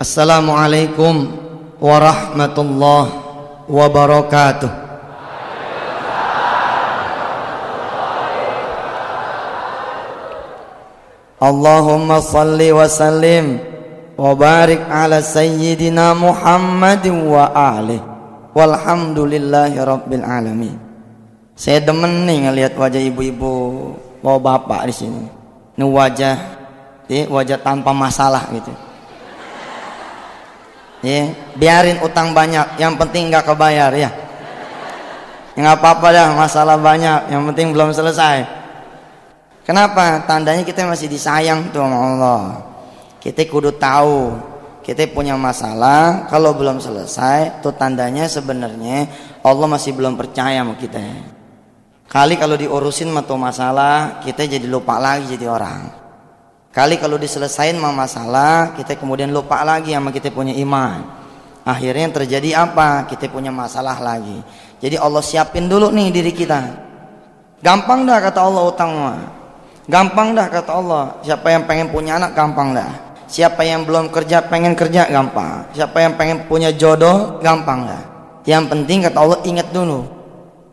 Assalamualaikum warahmatullahi wabarakatuh. Allahumma salli wa sallim wa barik ala sayyidina Muhammad wa ali walhamdulillahi rabbil alamin. Saya demen nih ngelihat wajah ibu-ibu bawa bapak di sini. Ini wajah, ini wajah tanpa masalah gitu ya biarin utang banyak yang penting nggak kebayar ya. Nggak apa-apa dah masalah banyak yang penting belum selesai. Kenapa? Tandanya kita masih disayang tuh sama Allah. Kita kudu tahu kita punya masalah kalau belum selesai tuh tandanya sebenarnya Allah masih belum percaya sama kita. Kali kalau diurusin matu masalah kita jadi lupa lagi jadi orang Kali kalau diselesain mah masalah, kita kemudian lupa lagi sama kita punya iman. Akhirnya yang terjadi apa? Kita punya masalah lagi. Jadi Allah siapin dulu nih diri kita. Gampang dah kata Allah utang. Gampang dah kata Allah. Siapa yang pengen punya anak gampang dah. Siapa yang belum kerja pengen kerja gampang. Siapa yang pengen punya jodoh gampang dah. Yang penting kata Allah ingat dulu.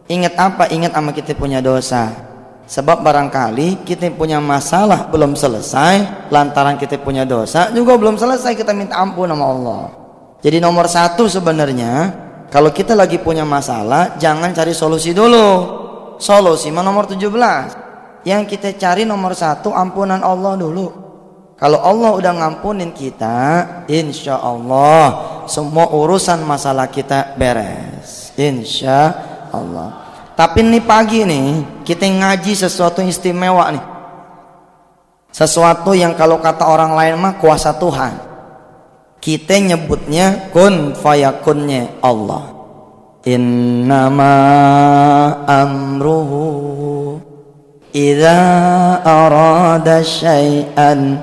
Ingat apa? Ingat sama kita punya dosa. Sebab barangkali kita punya masalah belum selesai Lantaran kita punya dosa juga belum selesai kita minta ampun sama Allah. Jadi nomor satu sebenarnya Kalau kita lagi punya masalah Jangan cari solusi dulu. Solusi mah nomor 17 Yang kita cari nomor satu ampunan Allah dulu. Kalau Allah udah ngampunin kita Insya Allah Semua urusan masalah kita beres. Insya Allah tapi ini pagi nih kita ngaji sesuatu istimewa nih. Sesuatu yang kalau kata orang lain mah kuasa Tuhan. Kita nyebutnya kun fayakunnya Allah. Innama amruhu idza arada syai'an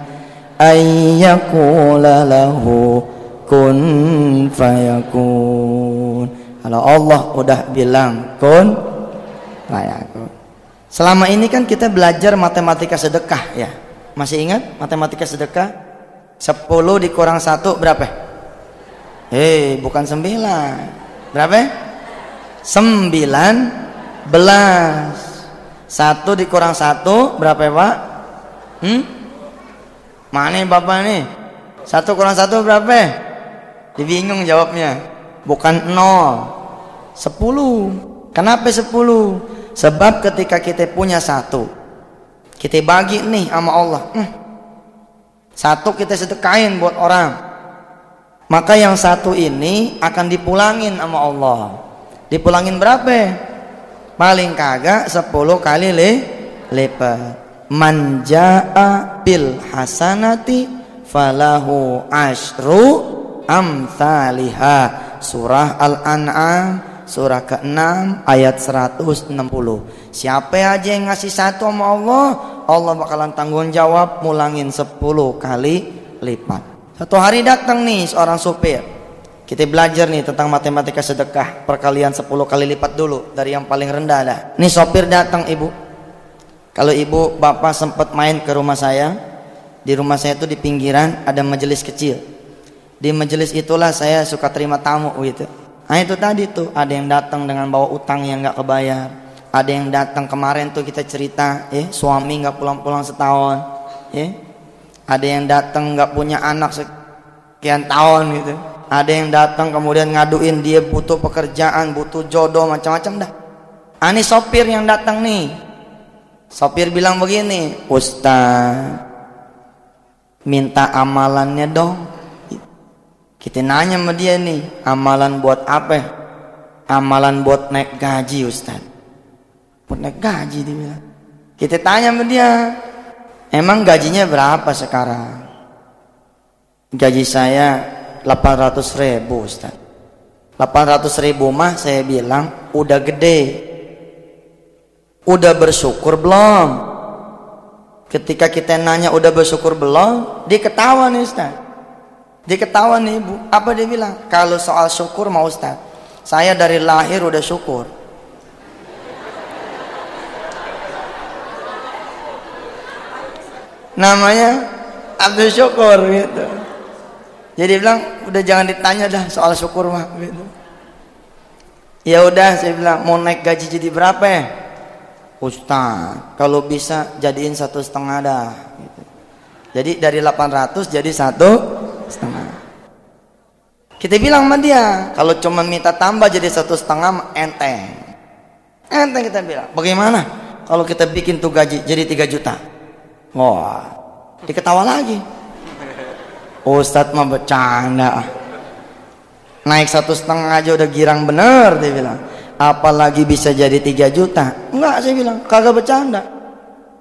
ayyakula lahu kun fayakun. Kalau Allah udah bilang kun aku. Selama ini kan kita belajar matematika sedekah ya. Masih ingat matematika sedekah? 10 dikurang 1 berapa? Hei, bukan 9. Berapa? 19 belas. 1 dikurang 1 berapa Pak? Hmm? Mana Bapak nih? 1 kurang 1 berapa? Dibingung jawabnya. Bukan 0. 10. Kenapa 10? Sebab ketika kita punya satu, kita bagi nih sama Allah. Hmm. Satu kita sedekahin buat orang. Maka yang satu ini akan dipulangin sama Allah. Dipulangin berapa? Paling kagak 10 kali le lipat. Manjaa bil hasanati falahu ashru amthaliha. Surah Al-An'am surah ke-6 ayat 160 siapa aja yang ngasih satu sama Allah Allah bakalan tanggung jawab mulangin 10 kali lipat. Satu hari datang nih seorang supir. Kita belajar nih tentang matematika sedekah. Perkalian 10 kali lipat dulu dari yang paling rendah dah. Nih sopir datang ibu. Kalau ibu bapak sempat main ke rumah saya di rumah saya itu di pinggiran ada majelis kecil. Di majelis itulah saya suka terima tamu gitu Nah itu tadi tuh ada yang datang dengan bawa utang yang nggak kebayar. Ada yang datang kemarin tuh kita cerita, eh suami nggak pulang-pulang setahun, eh ada yang datang nggak punya anak sekian tahun gitu. Ada yang datang kemudian ngaduin dia butuh pekerjaan, butuh jodoh macam-macam dah. Ani ah, sopir yang datang nih. Sopir bilang begini, Ustaz, minta amalannya dong kita nanya sama dia nih, amalan buat apa? Amalan buat naik gaji Ustaz. Buat naik gaji dia bilang. Kita tanya sama dia, emang gajinya berapa sekarang? Gaji saya 800 ribu Ustaz. 800 ribu mah saya bilang udah gede. Udah bersyukur belum? Ketika kita nanya udah bersyukur belum, dia ketawa nih Ustaz. Dia ketawa nih ibu. Apa dia bilang? Kalau soal syukur mau Ustaz. Saya dari lahir udah syukur. Namanya Abdul Syukur gitu. Jadi bilang udah jangan ditanya dah soal syukur mah gitu. Ya udah saya bilang mau naik gaji jadi berapa ya? Ustaz, kalau bisa jadiin satu setengah dah. Gitu. Jadi dari 800 jadi satu setengah. Kita bilang sama dia, kalau cuma minta tambah jadi satu setengah enteng. Enteng kita bilang. Bagaimana kalau kita bikin tuh gaji jadi 3 juta? Wah, diketawa lagi. Ustadz mah bercanda. Naik satu setengah aja udah girang bener dia bilang. Apalagi bisa jadi 3 juta. Enggak saya bilang, kagak bercanda.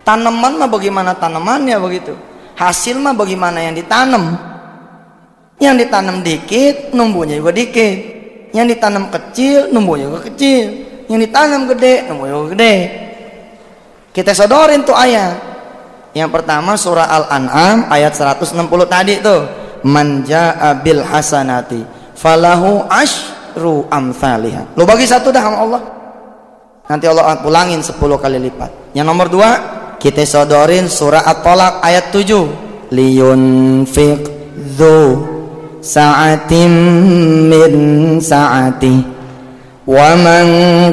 Tanaman mah bagaimana tanamannya begitu. Hasil mah bagaimana yang ditanam. Yang ditanam dikit, numbuhnya juga dikit. Yang ditanam kecil, numbuhnya juga kecil. Yang ditanam gede, numbuhnya juga gede. Kita sodorin tuh ayat. Yang pertama surah Al-An'am ayat 160 tadi tuh. Manja abil hasanati falahu ashru amsalihah. Lu bagi satu dah sama Allah. Nanti Allah pulangin 10 kali lipat. Yang nomor dua, kita sodorin surah At-Talaq ayat 7. Liyunfiq dhu sa'atim min sa'ati wa man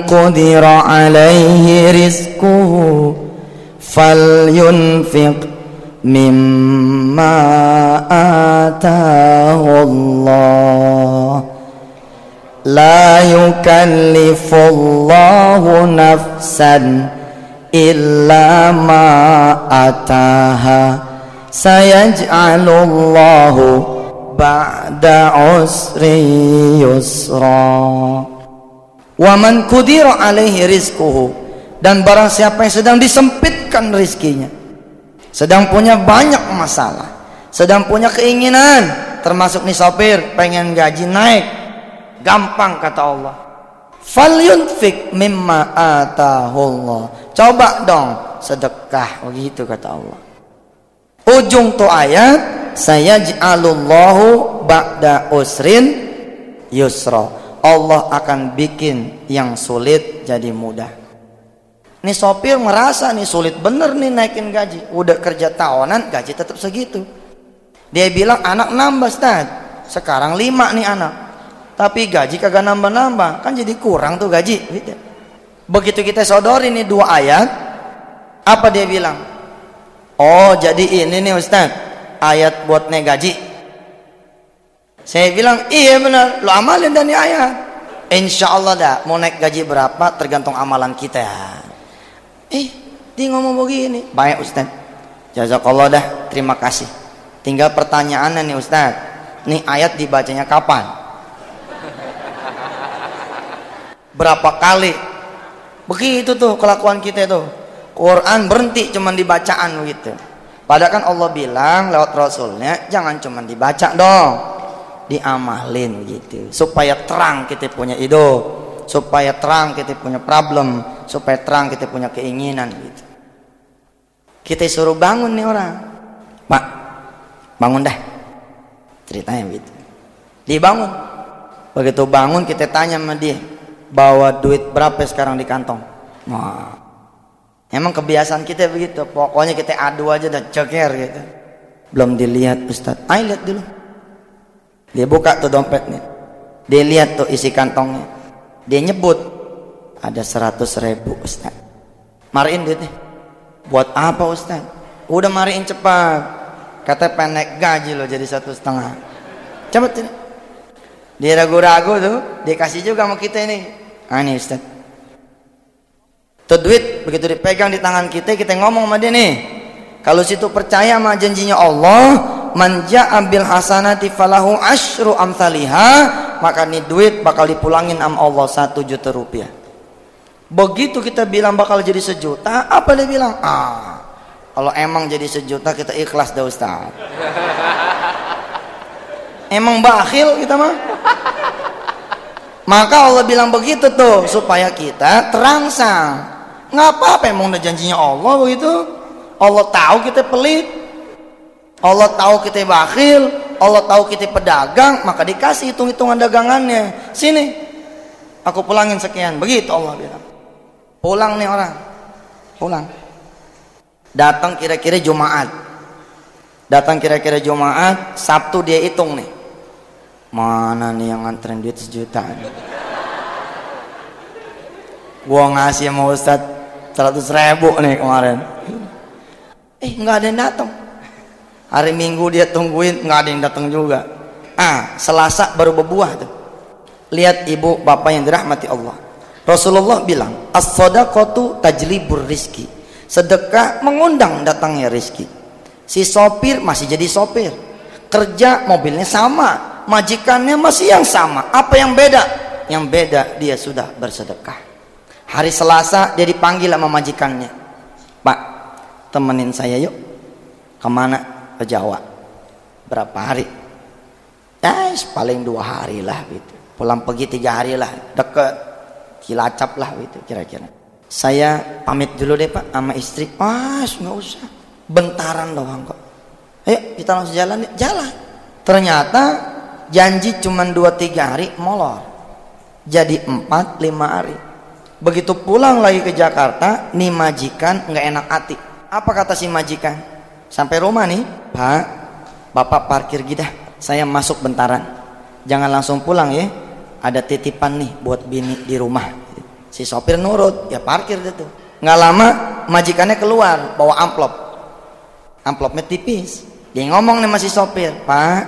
qudira alaihi rizquhu فلينفق مما آتاه الله لا يكلف الله نفسا إلا ما آتاها سيجعل الله بعد عسر يسرا ومن قدر عليه رزقه dan barang siapa yang sedang disempitkan rizkinya sedang punya banyak masalah sedang punya keinginan termasuk nih sopir pengen gaji naik gampang kata Allah falyunfik mimma atahullah coba dong sedekah begitu kata Allah ujung tu ayat saya ja'alullahu ba'da usrin yusra Allah akan bikin yang sulit jadi mudah Nih sopir merasa nih sulit bener nih naikin gaji. Udah kerja tahunan gaji tetap segitu. Dia bilang anak nambah Ustaz. Sekarang lima nih anak. Tapi gaji kagak nambah-nambah. Kan jadi kurang tuh gaji. Gitu. Begitu kita sodori nih dua ayat. Apa dia bilang? Oh jadi ini nih Ustaz. Ayat buat naik gaji. Saya bilang iya benar. Lo amalin dan ayat. Insya Allah dah mau naik gaji berapa tergantung amalan kita. Eh, dia ngomong begini. Baik Ustaz. Jazakallah dah, terima kasih. Tinggal pertanyaannya nih Ustaz. Nih ayat dibacanya kapan? Berapa kali? Begitu tuh kelakuan kita tuh. Quran berhenti cuman dibacaan begitu. Padahal kan Allah bilang lewat Rasulnya jangan cuman dibaca dong, diamalin gitu supaya terang kita punya hidup supaya terang kita punya problem, supaya terang kita punya keinginan gitu. Kita suruh bangun nih orang. Pak, bangun dah. Ceritanya gitu. Dibangun. Begitu bangun kita tanya sama dia, bawa duit berapa sekarang di kantong? Wah. Emang kebiasaan kita begitu, pokoknya kita adu aja dan ceker gitu. Belum dilihat Ustaz. Ayo lihat dulu. Dia buka tuh dompetnya. Dia lihat tuh isi kantongnya. Dia nyebut ada seratus ribu Ustaz. Mariin duitnya. Buat apa Ustaz? Udah mariin cepat. Kata pendek gaji lo jadi satu setengah. Cepet ini dia ragu-ragu tuh. Dia kasih juga sama kita ini. Ah ini Ustaz tuh duit begitu dipegang di tangan kita kita ngomong sama dia nih. Kalau situ percaya sama janjinya Allah manja ambil hasanati falahu ashru amthaliha maka nih duit bakal dipulangin am Allah satu juta rupiah. Begitu kita bilang bakal jadi sejuta apa dia bilang? Ah kalau emang jadi sejuta kita ikhlas dah Ustaz. Emang bakhil kita mah. Maka Allah bilang begitu tuh supaya kita terangsang nggak apa-apa emang udah janjinya Allah begitu. Allah tahu kita pelit. Allah tahu kita bakhil. Allah tahu kita pedagang maka dikasih hitung-hitungan dagangannya. Sini aku pulangin sekian. Begitu Allah bilang. Pulang nih orang. Pulang. Datang kira-kira Jumaat. Datang kira-kira Jumaat Sabtu dia hitung nih. Mana nih yang nganterin duit sejuta? Gua ngasih sama Ustad seratus ribu nih kemarin. Eh nggak ada yang datang. Hari minggu dia tungguin nggak ada yang datang juga. Ah selasa baru berbuah tuh. Lihat ibu bapak yang dirahmati Allah. Rasulullah bilang as-sadaqatu tajlibur rizki sedekah mengundang datangnya rizki. Si sopir masih jadi sopir. Kerja mobilnya sama majikannya masih yang sama. Apa yang beda? Yang beda dia sudah bersedekah Hari Selasa dia dipanggil sama majikannya. Pak, temenin saya yuk. Ke mana? Ke Jawa. Berapa hari? Ya, paling dua hari lah gitu. Pulang pergi tiga hari lah. Deket. Cilacap lah gitu kira-kira. Saya pamit dulu deh pak sama istri. Pas nggak usah. Bentaran doang kok. Ayo kita langsung jalan Jalan. Ternyata janji cuma dua tiga hari molor. Jadi empat lima hari Begitu pulang lagi ke Jakarta, nih majikan nggak enak hati. Apa kata si majikan? Sampai rumah nih, Pak, Bapak parkir gida. Saya masuk bentaran. Jangan langsung pulang ya. Ada titipan nih buat bini di rumah. Si sopir nurut, ya parkir deh tuh. Nggak lama majikannya keluar bawa amplop. Amplopnya tipis. Dia ngomong nih masih sopir, Pak,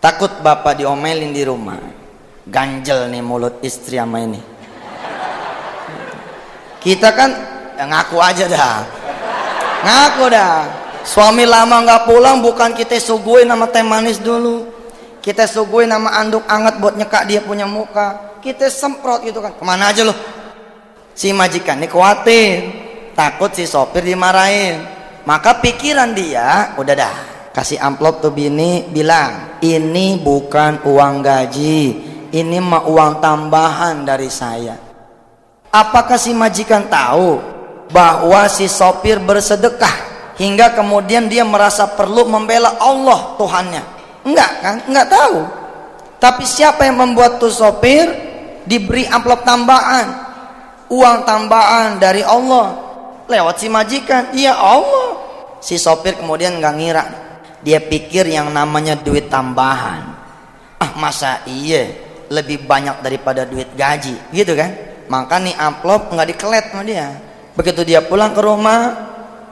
takut bapak diomelin di rumah. Ganjel nih mulut istri sama ini kita kan ya ngaku aja dah. Ngaku dah. Suami lama nggak pulang bukan kita suguhin nama teh manis dulu. Kita suguhin nama anduk anget buat nyekak dia punya muka. Kita semprot gitu kan. Ke mana aja loh? Si majikan ini khawatir. Takut si sopir dimarahin. Maka pikiran dia udah dah. Kasih amplop tuh bini bilang. Ini bukan uang gaji. Ini mah uang tambahan dari saya Apakah si majikan tahu bahwa si sopir bersedekah hingga kemudian dia merasa perlu membela Allah Tuhannya? Enggak kan? Enggak tahu. Tapi siapa yang membuat tuh sopir diberi amplop tambahan, uang tambahan dari Allah lewat si majikan? Iya Allah. Si sopir kemudian nggak ngira, dia pikir yang namanya duit tambahan. Ah masa iya lebih banyak daripada duit gaji, gitu kan? Maka nih amplop nggak dikelet sama dia. Begitu dia pulang ke rumah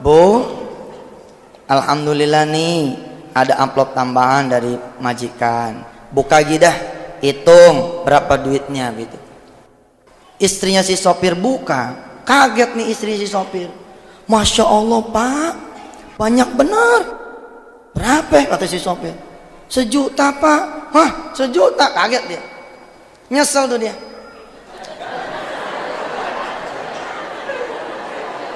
bu alhamdulillah nih ada amplop tambahan dari majikan. Buka gidah hitung berapa duitnya gitu. Istrinya si sopir buka. Kaget nih istri si sopir. Masya allah pak. Banyak benar. Berapa kata si sopir? Sejuta pak. Hah sejuta? Kaget dia. Nyesel tuh dia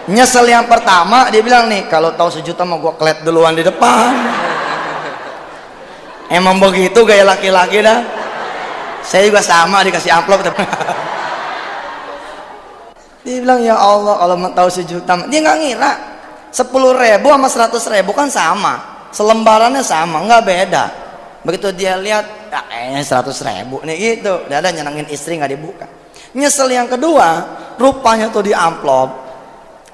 Nyesel yang pertama dia bilang nih kalau tahu sejuta mau gue klet duluan di depan. Emang begitu gaya laki-laki dah. Saya juga sama dikasih amplop. dia bilang ya Allah kalau mau tahu sejuta dia nggak ngira. Sepuluh ribu sama seratus ribu kan sama. Selembarannya sama nggak beda. Begitu dia lihat ya kayaknya seratus ribu nih gitu. Dia ada nyenengin istri nggak dibuka. Nyesel yang kedua rupanya tuh di amplop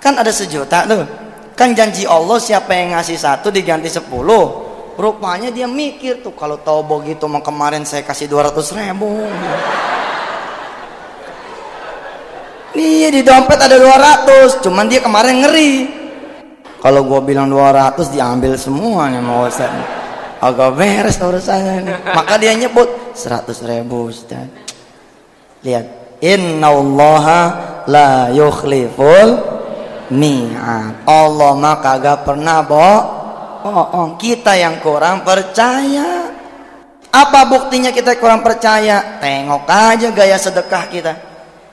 Kan ada sejuta tuh. Kan janji Allah siapa yang ngasih satu diganti sepuluh. Rupanya dia mikir tuh kalau tahu begitu mau kemarin saya kasih dua ratus ribu. Iya di dompet ada dua ratus, cuman dia kemarin ngeri. Kalau gue bilang dua ratus diambil semua nih mau Ustaz. Agak beres urusannya ini. Maka dia nyebut seratus ribu Ustaz. Lihat, Inna Allah la yukhliful mi'ad. Allah mah kagak pernah bohong. Kita yang kurang percaya. Apa buktinya kita kurang percaya? Tengok aja gaya sedekah kita.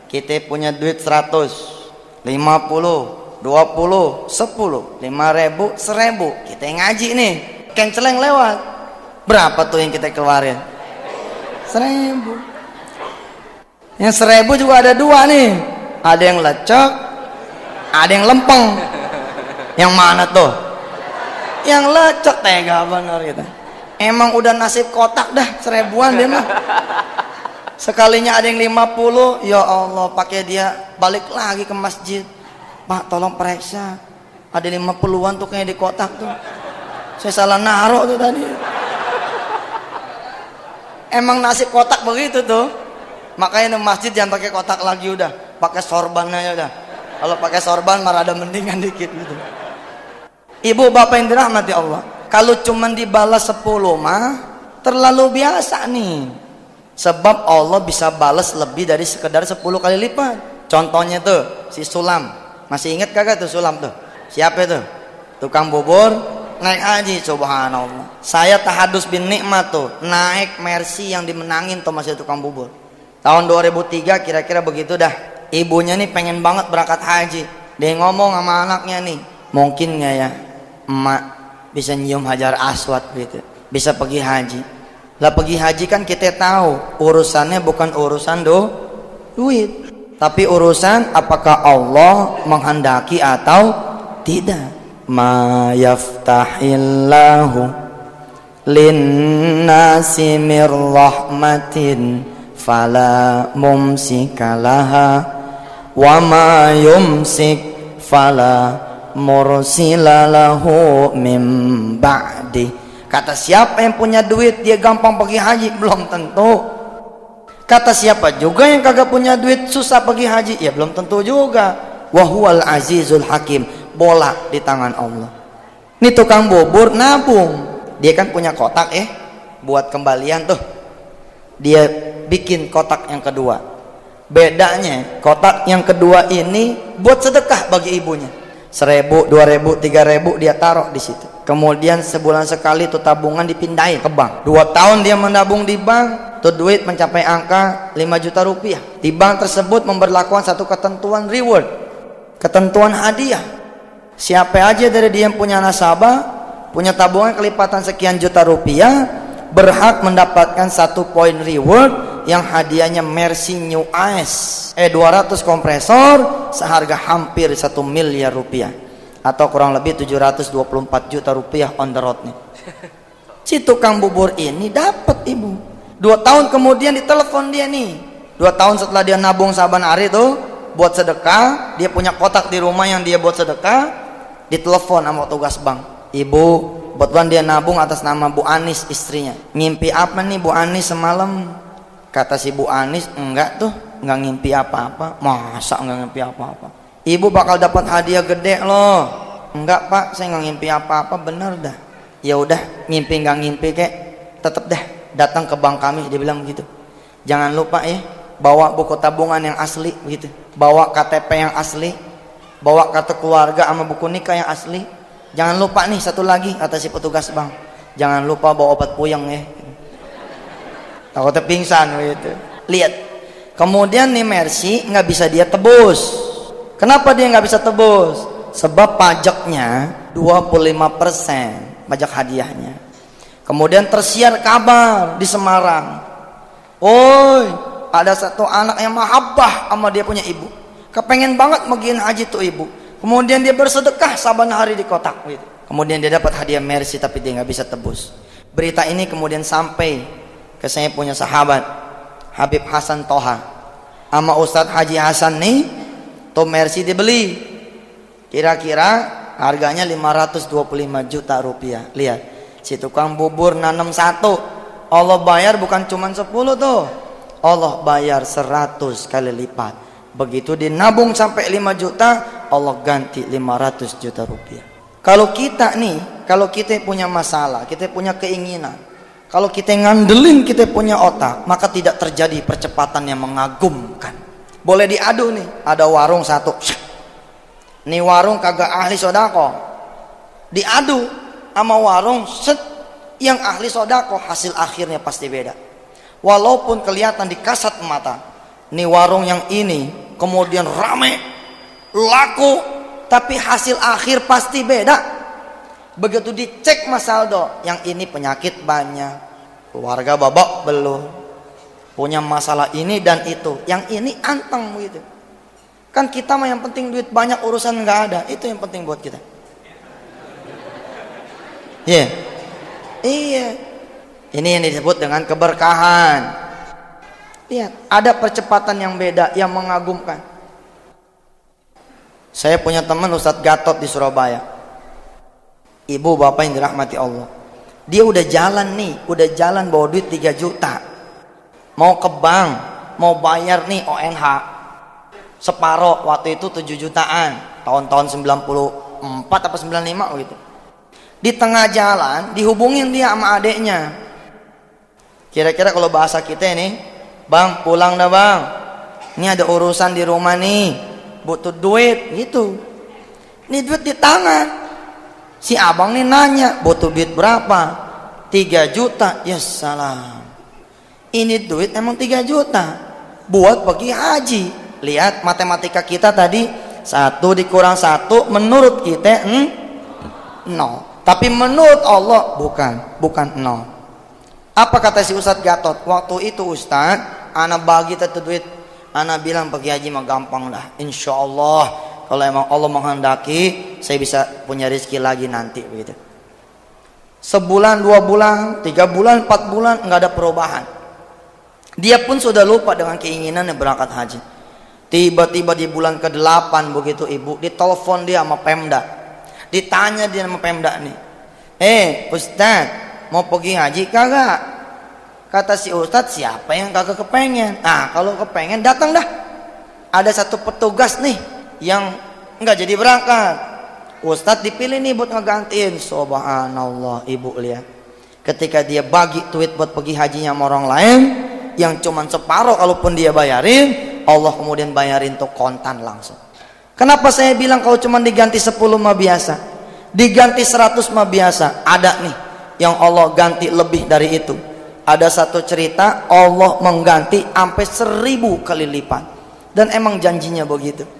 Kita punya duit 100, 50, 20, 10, 5 ribu, 1000. Kita yang ngaji nih. Kenceleng lewat. Berapa tuh yang kita keluarin? 1000. Yang 1000 juga ada dua nih. Ada yang lecek, ada yang lempeng. Yang mana tuh? Yang lecek tega bener gitu. Emang udah nasib kotak dah seribuan dia mah. Sekalinya ada yang 50 ya Allah pakai dia. Balik lagi ke masjid. Pak tolong periksa. Ada 50-an tuh kayak di kotak tuh. Saya salah naruh tuh tadi. Emang nasi kotak begitu tuh. Makanya masjid jangan pakai kotak lagi udah, pakai sorban aja udah. Kalau pakai sorban malah ada mendingan dikit gitu. Ibu bapak yang dirahmati Allah. Kalau cuma dibalas 10 mah terlalu biasa nih. Sebab Allah bisa balas lebih dari sekedar 10 kali lipat. Contohnya tuh si Sulam. Masih ingat kagak tuh Sulam tuh? Siapa itu? Tukang bubur naik haji subhanallah. Saya tahadus bin nikmat tuh naik Mercy yang dimenangin tuh masih tukang bubur. Tahun 2003 kira-kira begitu dah. Ibunya nih pengen banget berangkat haji. Dia ngomong sama anaknya nih, mungkin nggak ya emak bisa nyium hajar aswad gitu. Bisa pergi haji. Lah pergi haji kan kita tahu urusannya bukan urusan do duit, tapi urusan apakah Allah menghendaki atau tidak ma yaftahillahu linnasi mir rahmatin fala mumsikalaha wa ma yumsik fala mursilalahu mim ba'di. Kata siapa yang punya duit dia gampang pergi haji? Belum tentu. Kata siapa juga yang kagak punya duit susah pergi haji? Ya belum tentu juga. Wahwal azizul hakim bola di tangan Allah. Ini tukang bubur nabung. Dia kan punya kotak eh. Buat kembalian tuh. Dia bikin kotak yang kedua bedanya kotak yang kedua ini buat sedekah bagi ibunya. Seribu, dua ribu, tiga ribu dia taruh di situ. Kemudian sebulan sekali tuh tabungan dipindahin ke bank. Dua tahun dia menabung di bank tuh duit mencapai angka 5 juta rupiah. Di bank tersebut memperlakukan satu ketentuan reward ketentuan hadiah. Siapa aja dari dia yang punya nasabah, punya tabungan kelipatan sekian juta rupiah, berhak mendapatkan satu poin reward yang hadiahnya Mercy New Ice. Eh 200 kompresor seharga hampir satu miliar rupiah. Atau kurang lebih 724 juta rupiah on the road nih. Si tukang bubur ini dapat ibu. Dua tahun kemudian ditelepon dia nih. Dua tahun setelah dia nabung saban hari tuh buat sedekah dia punya kotak di rumah yang dia buat sedekah ditelepon sama tugas bank. Ibu kebetulan dia nabung atas nama Bu Anis istrinya. Ngimpi apa nih Bu Anis semalam kata si Bu Anis enggak tuh enggak ngimpi apa-apa. Masa enggak ngimpi apa-apa? Ibu bakal dapat hadiah gede loh. Enggak pak saya enggak ngimpi apa-apa. Bener dah. Ya udah ngimpi enggak ngimpi kek tetep deh datang ke bank kami dia bilang begitu. Jangan lupa ya bawa buku tabungan yang asli gitu bawa KTP yang asli bawa kartu keluarga sama buku nikah yang asli. Jangan lupa nih satu lagi kata si petugas bang jangan lupa bawa obat puyeng ya takutnya pingsan gitu lihat. Kemudian nih Mercy nggak bisa dia tebus. Kenapa dia nggak bisa tebus? Sebab pajaknya 25% pajak hadiahnya. Kemudian tersiar kabar di Semarang. Oi ada satu anak yang mahabbah sama dia punya ibu. Kepengen banget megin haji tuh ibu. Kemudian dia bersedekah saban hari di kotak. Gitu. kemudian dia dapat hadiah mercy tapi dia nggak bisa tebus. Berita ini kemudian sampai ke saya punya sahabat Habib Hasan Toha. Sama Ustadz Haji Hasan nih tuh mercy dibeli. Kira-kira harganya 525 juta rupiah. Lihat si tukang bubur nanam satu. Allah bayar bukan cuma 10 tuh. Allah bayar 100 kali lipat. Begitu dinabung sampai 5 juta, Allah ganti 500 juta rupiah. Kalau kita nih, kalau kita punya masalah, kita punya keinginan, kalau kita ngandelin kita punya otak, maka tidak terjadi percepatan yang mengagumkan. Boleh diadu nih, ada warung satu. Nih warung kagak ahli sodako. Diadu sama warung set yang ahli sodako hasil akhirnya pasti beda. Walaupun kelihatan di kasat mata, nih warung yang ini kemudian rame laku tapi hasil akhir pasti beda begitu dicek Mas Aldo yang ini penyakit banyak. Keluarga babak belum punya masalah ini dan itu. Yang ini anteng gitu. Kan kita mah yang penting duit banyak urusan nggak ada. Itu yang penting buat kita. Iya. Yeah. iya. Ini yang disebut dengan keberkahan. Lihat, ada percepatan yang beda yang mengagumkan. Saya punya teman Ustadz Gatot di Surabaya. Ibu bapak yang dirahmati Allah. Dia udah jalan nih, udah jalan bawa duit 3 juta. mau ke bank mau bayar nih ONH separoh waktu itu 7 jutaan tahun-tahun 94 apa 95 gitu. Di tengah jalan dihubungin dia sama adeknya kira-kira kalau bahasa kita ini bang pulang dah bang. Ini ada urusan di rumah nih. Butuh duit gitu. Ini duit di tangan si abang nih nanya butuh duit berapa? 3 juta. Ya salam. Ini duit emang 3 juta? Buat pergi haji. Lihat matematika kita tadi satu dikurang satu menurut kita hmm, nol. Tapi menurut Allah bukan bukan nol. Apa kata si Ustadz Gatot? Waktu itu Ustadz anak bagi itu duit. Anak bilang pergi haji mah gampang lah insya Allah kalau emang Allah menghendaki saya bisa punya rezeki lagi nanti begitu. Sebulan dua bulan tiga bulan empat bulan nggak ada perubahan. Dia pun sudah lupa dengan keinginannya berangkat haji. Tiba-tiba di bulan ke delapan begitu ibu ditelepon dia sama Pemda. Ditanya dia sama Pemda nih eh Ustad mau pergi haji kagak? Kata si Ustad siapa yang kagak kepengen? Nah kalau kepengen datang dah. Ada satu petugas nih yang nggak jadi berangkat. Ustadz dipilih nih buat ngegantiin. Subhanallah ibu lihat Ketika dia bagi tweet buat pergi hajinya sama orang lain Yang cuman separuh kalaupun dia bayarin Allah kemudian bayarin tuh kontan langsung. Kenapa saya bilang kalau cuman diganti 10 mah biasa? Diganti 100 mah biasa. Ada nih yang Allah ganti lebih dari itu. Ada satu cerita Allah mengganti sampai seribu kali lipat. Dan emang janjinya begitu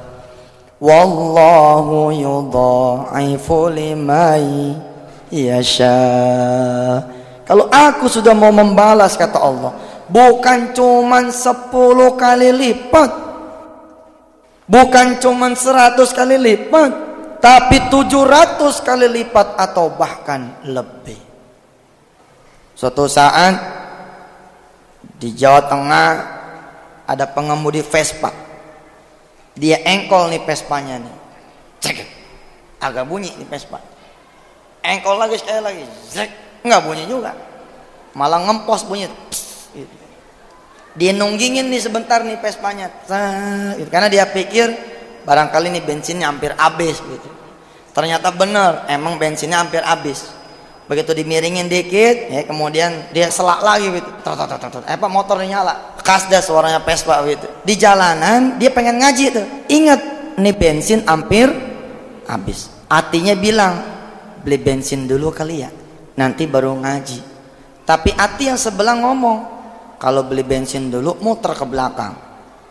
Wallahu yudha'ifu liman yasha. Kalau aku sudah mau membalas kata Allah, bukan cuman 10 kali lipat. Bukan cuman 100 kali lipat, tapi 700 kali lipat atau bahkan lebih. Suatu saat di Jawa Tengah ada pengemudi Vespa dia engkol nih Vespanya nih. Cek. Agak bunyi nih Vespa engkol lagi sekali lagi. Cek. Nggak bunyi juga. Malah ngempos bunyi. Psst, gitu. dia nunggingin nih sebentar nih Vespanya gitu. karena dia pikir barangkali nih bensinnya hampir habis gitu. Ternyata bener emang bensinnya hampir habis begitu dimiringin dikit ya kemudian dia selak lagi gitu. Eh apa motornya nyala. Kasda suaranya Vespa gitu. Di jalanan dia pengen ngaji tuh. Ingat nih bensin hampir habis. Artinya bilang beli bensin dulu kali ya nanti baru ngaji. Tapi hati yang sebelah ngomong kalau beli bensin dulu muter ke belakang.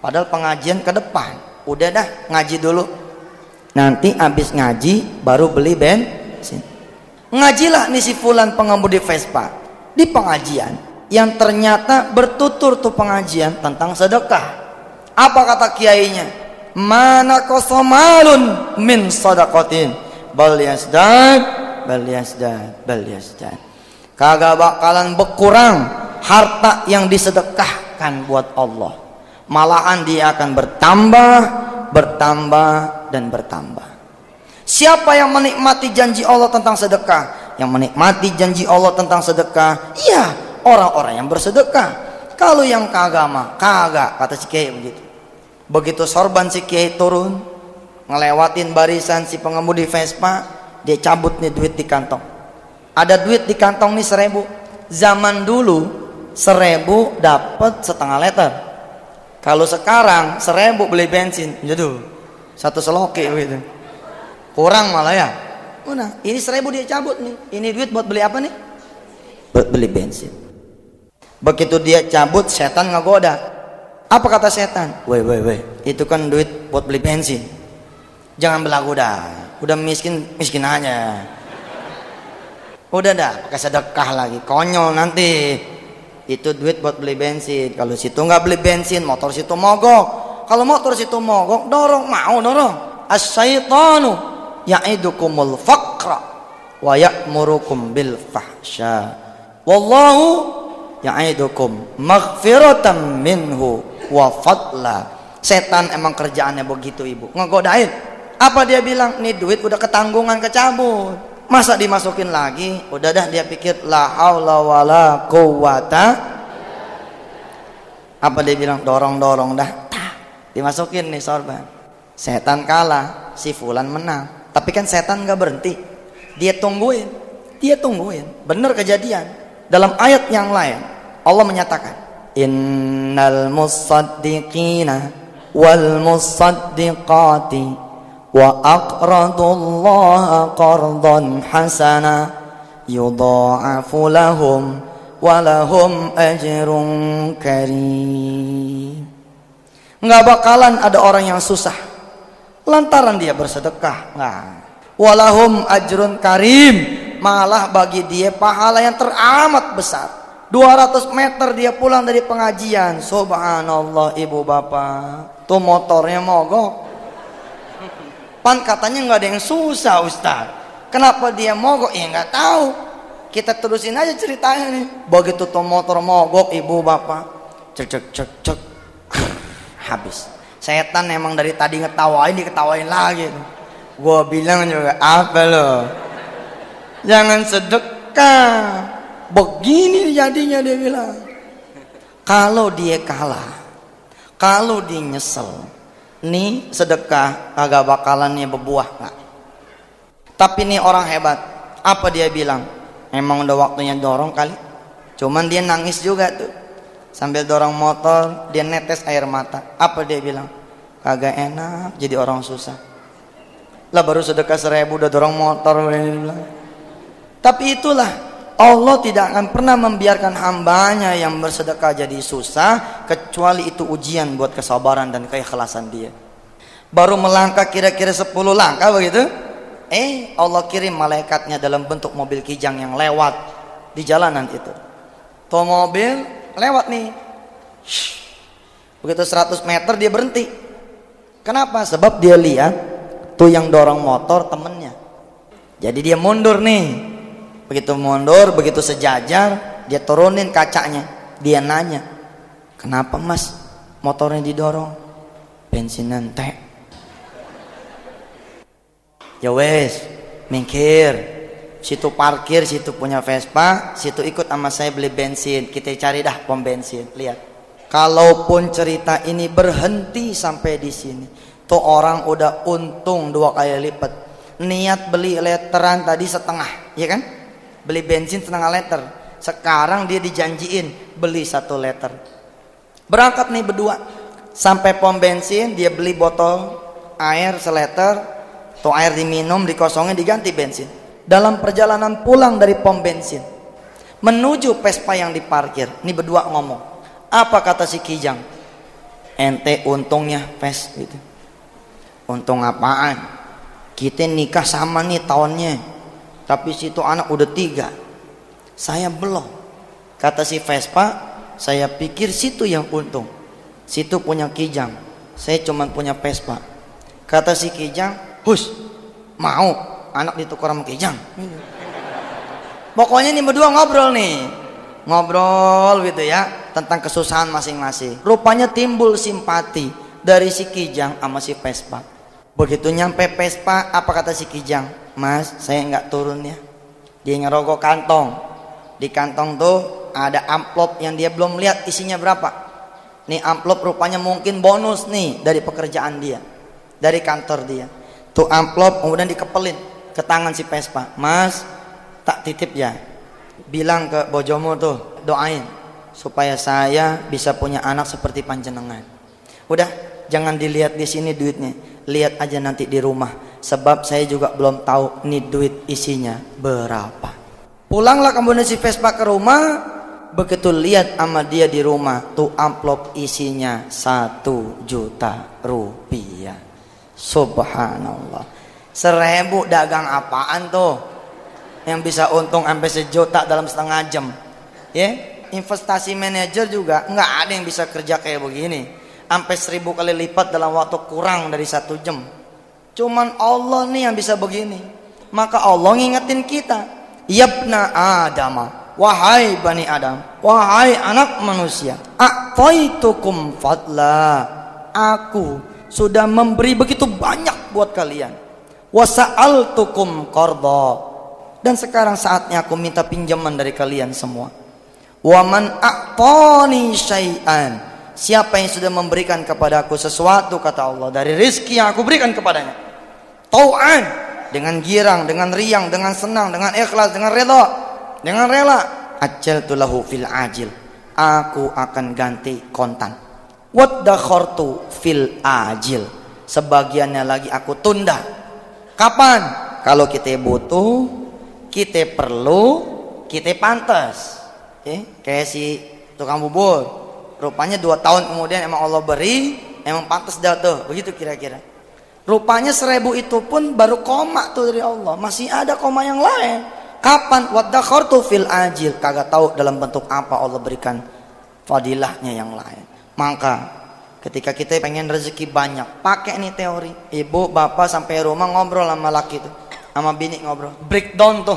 Padahal pengajian ke depan. Udah dah ngaji dulu. Nanti habis ngaji baru beli bensin Ngajilah nih si fulan pengemudi Vespa di pengajian yang ternyata bertutur tuh pengajian tentang sedekah. Apa kata kiainya? Mana kosomalun min sodakotin bal yasdad bal. Kagak bakalan berkurang harta yang disedekahkan buat Allah. Malahan dia akan bertambah, bertambah dan bertambah. Siapa yang menikmati janji Allah tentang sedekah? Yang menikmati janji Allah tentang sedekah? Iya, orang-orang yang bersedekah. Kalau yang kagama, kagak kata si Kiai begitu. Begitu sorban si Kiai turun, ngelewatin barisan si pengemudi Vespa, dia cabut nih duit di kantong. Ada duit di kantong nih seribu. Zaman dulu seribu dapat setengah liter. Kalau sekarang seribu beli bensin, jadi satu seloki gitu kurang malah ya. Mana ini seribu dia cabut nih. Ini duit buat beli apa nih? Buat beli bensin. Begitu dia cabut setan ngagoda apa kata setan? Weh weh weh. Itu kan duit buat beli bensin. Jangan belagu dah. Udah miskin miskin aja. Udah dah pakai sedekah lagi. Konyol nanti. Itu duit buat beli bensin. Kalau situ nggak beli bensin motor situ mogok. Kalau motor situ mogok, dorong. Mau dorong. As-syaitanu ya'idukumul faqra wa ya'murukum bil fahsya. Wallahu ya'idukum maghfiratan minhu wa fadla. Setan emang kerjaannya begitu ibu, ngegodain. Apa dia bilang? Nih duit udah ketanggungan kecabut. Masa dimasukin lagi? Udah dah dia pikir la haula wala quwata apa dia bilang dorong-dorong dah tak dimasukin nih sorban setan kalah si fulan menang tapi kan setan nggak berhenti. Dia tungguin. Dia tungguin. Benar kejadian. Dalam ayat yang lain Allah menyatakan innal musaddiqina wal musaddiqati wa aqradullaha qardan hasana yudha'afu lahum walahum ajrun karim. Nggak bakalan ada orang yang susah lantaran dia bersedekah. Nah walahum ajrun karim. Malah bagi dia pahala yang teramat besar. 200 meter dia pulang dari pengajian. Subhanallah ibu bapak. Tuh motornya mogok. Pan katanya nggak ada yang susah ustaz. Kenapa dia mogok? Ya nggak tahu. Kita terusin aja ceritanya nih. Begitu tuh motor mogok ibu bapak. Cek cek cek cek. Habis setan emang dari tadi ngetawain diketawain lagi gue bilang juga apa lo? Jangan sedekah. Begini jadinya dia bilang. Kalau dia kalah kalau dia nyesel nih sedekah agak bakalannya berbuah nggak tapi nih orang hebat apa dia bilang? Emang udah waktunya dorong kali. Cuman dia nangis juga tuh sambil dorong motor dia netes air mata. Apa dia bilang? Kagak enak jadi orang susah. Lah baru sedekah seribu udah dorong motor tapi itulah Allah tidak akan pernah membiarkan hambanya yang bersedekah jadi susah kecuali itu ujian buat kesabaran dan keikhlasan dia. Baru melangkah kira-kira 10 langkah begitu Eh Allah kirim malaikatnya dalam bentuk mobil kijang yang lewat di jalanan itu. Tuh mobil lewat nih. Begitu 100 meter dia berhenti. Kenapa? Sebab dia lihat tuh yang dorong motor temennya. Jadi dia mundur nih. Begitu mundur, begitu sejajar, dia turunin kacanya. Dia nanya, kenapa mas motornya didorong? Bensinan teh ya wes mikir situ parkir situ punya Vespa situ ikut sama saya beli bensin. Kita cari dah pom bensin lihat. Kalaupun cerita ini berhenti sampai di sini tuh orang udah untung dua kali lipat. Niat beli literan tadi setengah ya kan? Beli bensin setengah liter. Sekarang dia dijanjiin beli satu liter. Berangkat nih berdua. Sampai pom bensin dia beli botol air seleter. Tuh air diminum, dikosongin, diganti bensin. Dalam perjalanan pulang dari pom bensin, menuju Vespa yang diparkir, ini berdua ngomong. Apa kata si Kijang? Ente untungnya Ves gitu. Untung apaan? Kita nikah sama nih tahunnya. Tapi situ anak udah tiga. Saya belum. Kata si Vespa, saya pikir situ yang untung. Situ punya Kijang. Saya cuma punya Vespa. Kata si Kijang, Hus, mau anak ditukar sama kijang. Pokoknya ini berdua ngobrol nih. Ngobrol gitu ya tentang kesusahan masing-masing. Rupanya timbul simpati dari si Kijang sama si Vespa. Begitu nyampe Vespa, apa kata si Kijang? Mas, saya nggak turun ya. Dia ngerokok kantong. Di kantong tuh ada amplop yang dia belum lihat isinya berapa. Nih amplop rupanya mungkin bonus nih dari pekerjaan dia. Dari kantor dia tuh amplop kemudian dikepelin ke tangan si Vespa mas tak titip ya. Bilang ke bojomu tuh doain supaya saya bisa punya anak seperti panjenengan. Udah jangan dilihat di sini duitnya. Lihat aja nanti di rumah. Sebab saya juga belum tahu nih duit isinya berapa. Pulanglah kemudian si Vespa ke rumah. Begitu lihat sama dia di rumah tuh amplop isinya satu juta rupiah. Subhanallah. Seribu dagang apaan tuh? Yang bisa untung sampai sejuta dalam setengah jam. Ya, investasi manajer juga nggak ada yang bisa kerja kayak begini. sampai seribu kali lipat dalam waktu kurang dari satu jam cuman Allah nih yang bisa begini maka Allah ngingetin kita yabna adama wahai bani adam wahai anak manusia a'taitukum fadla aku sudah memberi begitu banyak buat kalian wasa'altukum qarda. Dan sekarang saatnya aku minta pinjaman dari kalian semua. Waman a'tani syai'an. Siapa yang sudah memberikan kepadaku sesuatu kata Allah dari rizki yang aku berikan kepadanya. Tau'an. Dengan girang dengan riang dengan senang dengan ikhlas dengan rela dengan rela. Ajaltulahu fil ajil. Aku akan ganti kontan. Waddakhartu fil ajil. Sebagiannya lagi aku tunda Kapan? Kalau kita butuh, kita perlu, kita pantas. Eh, kayak si tukang bubur. Rupanya dua tahun kemudian emang Allah beri, emang pantas dah tuh. Begitu kira-kira. Rupanya seribu itu pun baru koma tuh dari Allah. Masih ada koma yang lain. Kapan? Wadakhartu fil ajil. Kagak tahu dalam bentuk apa Allah berikan fadilahnya yang lain. Maka Ketika kita pengen rezeki banyak, pakai nih teori. Ibu, bapak sampai rumah ngobrol sama laki itu, sama bini ngobrol. Breakdown tuh,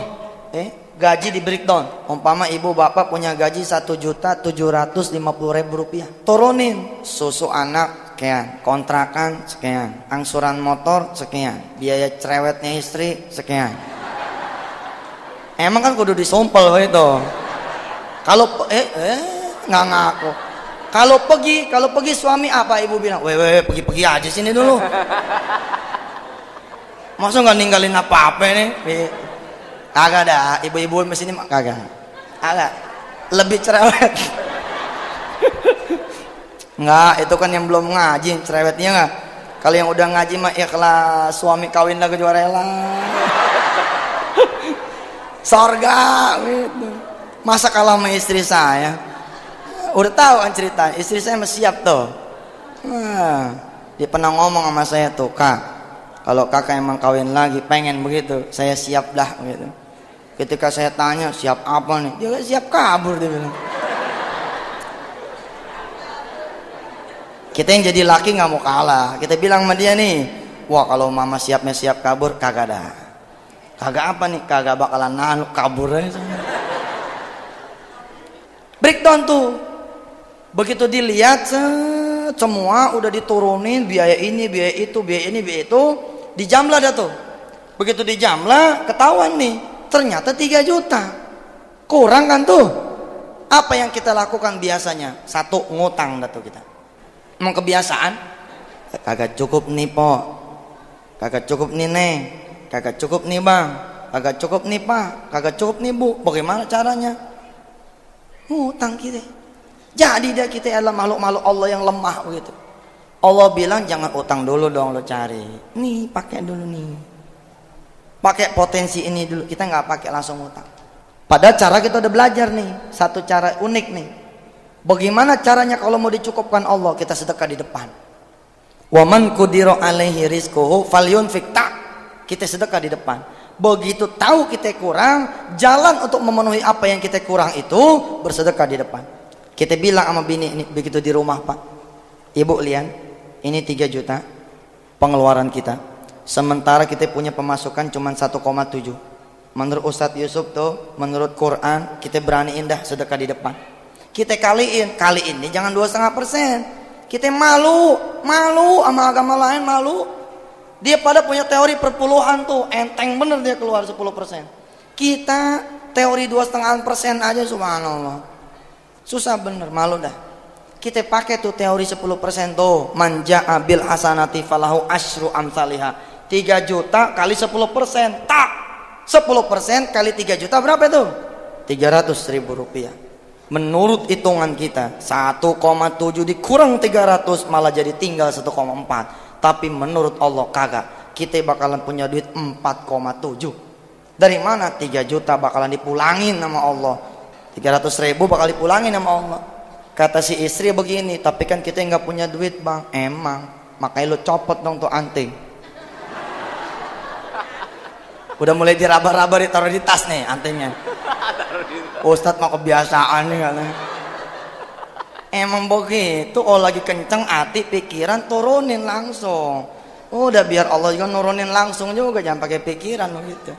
eh gaji di breakdown. Umpama ibu bapak punya gaji satu juta tujuh ratus lima puluh ribu rupiah, turunin susu anak sekian, kontrakan sekian, angsuran motor sekian, biaya cerewetnya istri sekian. Emang kan kudu disumpel itu. Kalau eh eh nggak ngaku kalau pergi, kalau pergi suami apa ibu bilang? Weh, weh, pergi-pergi aja sini dulu. Masa nggak ninggalin apa-apa nih? Kagak ada, ibu-ibu mesin ini kagak. Agak. Lebih cerewet. Enggak, itu kan yang belum ngaji, cerewetnya enggak. Kalau yang udah ngaji mah ikhlas suami kawin lagi juara rela. Sorga gitu. Masa kalah sama istri saya? Udah tahu kan cerita istri saya masih siap tuh nah, dia pernah ngomong sama saya tuh kak kalau kakak emang kawin lagi pengen begitu saya siap dah begitu. Ketika saya tanya siap apa nih? Dia siap kabur dia bilang. Kita yang jadi laki nggak mau kalah. Kita bilang sama dia nih wah kalau mama siapnya siap kabur kagak ada kagak apa nih kagak bakalan nanu kabur aja. Breakdown tuh Begitu dilihat semua udah diturunin biaya ini, biaya itu, biaya ini, biaya itu, dijamlah dah tuh. Begitu dijamlah ketahuan nih, ternyata 3 juta. Kurang kan tuh? Apa yang kita lakukan biasanya? Satu ngutang dah tuh kita. Emang kebiasaan? Kagak cukup nih, Po. Kagak cukup nih, Neng. Kagak cukup nih, Bang. Kagak cukup nih, Pak. Kagak cukup nih, Bu. Bagaimana caranya? Ngutang kita. Jadi dia kita adalah makhluk-makhluk Allah yang lemah begitu. Allah bilang jangan utang dulu dong lo cari. Nih pakai dulu nih. Pakai potensi ini dulu. Kita nggak pakai langsung utang. Pada cara kita udah belajar nih. Satu cara unik nih. Bagaimana caranya kalau mau dicukupkan Allah kita sedekah di depan. Waman kudiro alaihi rizquhu falyunfik tak. Kita sedekah di depan. Begitu tahu kita kurang, jalan untuk memenuhi apa yang kita kurang itu bersedekah di depan. Kita bilang sama bini ini begitu di rumah pak, ibu lian, ini 3 juta pengeluaran kita. Sementara kita punya pemasukan cuma 1,7. Menurut Ustadz Yusuf tuh, menurut Quran kita berani indah sedekah di depan. Kita kaliin, kali ini jangan dua setengah persen. Kita malu, malu sama agama lain malu. Dia pada punya teori perpuluhan tuh, enteng bener dia keluar 10 persen. Kita teori dua setengah persen aja subhanallah Susah bener, malu dah. Kita pakai tuh teori 10% tuh. Manja abil hasanati falahu asyru amsaliha. 3 juta kali 10%. Tak. 10% kali 3 juta berapa itu? 300 ribu rupiah. Menurut hitungan kita 1,7 dikurang 300 malah jadi tinggal 1,4. Tapi menurut Allah kagak. Kita bakalan punya duit 4,7. Dari mana 3 juta bakalan dipulangin nama Allah 300 ribu bakal dipulangin sama Allah. Kata si istri begini tapi kan kita nggak punya duit bang. Emang makanya lo copot dong tuh anting. Udah mulai diraba-raba ditaruh di tas nih antingnya. Ustadz mau kebiasaan nih katanya. Emang begitu oh lagi kenceng hati pikiran turunin langsung. Udah biar Allah juga nurunin langsung juga jangan pakai pikiran begitu.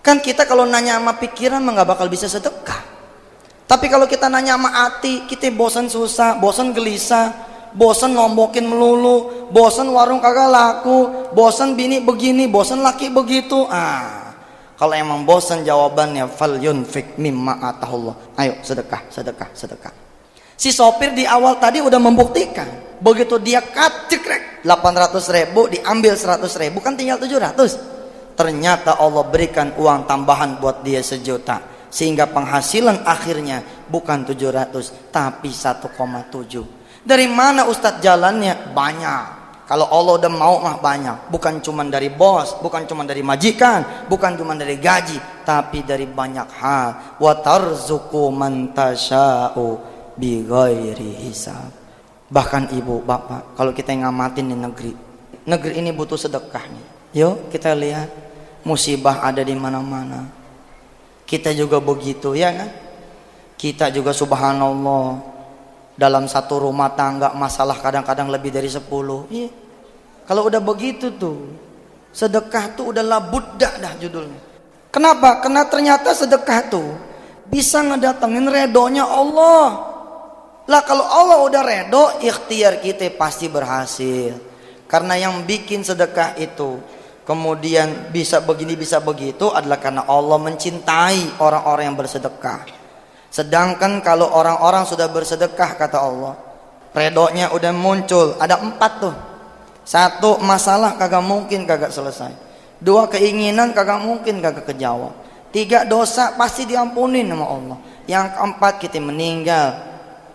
Kan kita kalau nanya sama pikiran mah nggak bakal bisa sedekah tapi kalau kita nanya sama hati kita bosan susah bosan gelisah bosan ngomongin melulu bosan warung kagak laku bosan bini begini bosan laki begitu ah kalau emang bosan jawabannya fal yunfik mimma atahullah. Ayo sedekah, sedekah, sedekah. Si sopir di awal tadi udah membuktikan. Begitu dia cut cekrek 800 ribu diambil 100 ribu kan tinggal 700. Ternyata Allah berikan uang tambahan buat dia sejuta. Sehingga penghasilan akhirnya bukan 700 tapi 1,7. Dari mana Ustadz jalannya? Banyak kalau Allah udah mau mah banyak, bukan cuma dari bos, bukan cuma dari majikan, bukan cuma dari gaji, tapi dari banyak hal. Wa tarzuqu man tasha'u bi ghairi hisab. Bahkan ibu, bapak, kalau kita ngamatin di negeri, negeri ini butuh sedekah nih. Yuk kita lihat musibah ada di mana-mana. Kita juga begitu ya kan? Kita juga subhanallah dalam satu rumah tangga masalah kadang-kadang lebih dari sepuluh iya. kalau udah begitu tuh sedekah tuh udahlah buddha dah judulnya kenapa? karena ternyata sedekah tuh bisa ngedatengin redonya Allah lah kalau Allah udah redo ikhtiar kita pasti berhasil karena yang bikin sedekah itu kemudian bisa begini bisa begitu adalah karena Allah mencintai orang-orang yang bersedekah Sedangkan kalau orang-orang sudah bersedekah kata Allah, redonya udah muncul. Ada empat tuh. Satu masalah kagak mungkin kagak selesai. Dua keinginan kagak mungkin kagak kejawab. Tiga dosa pasti diampuni sama Allah. Yang keempat kita meninggal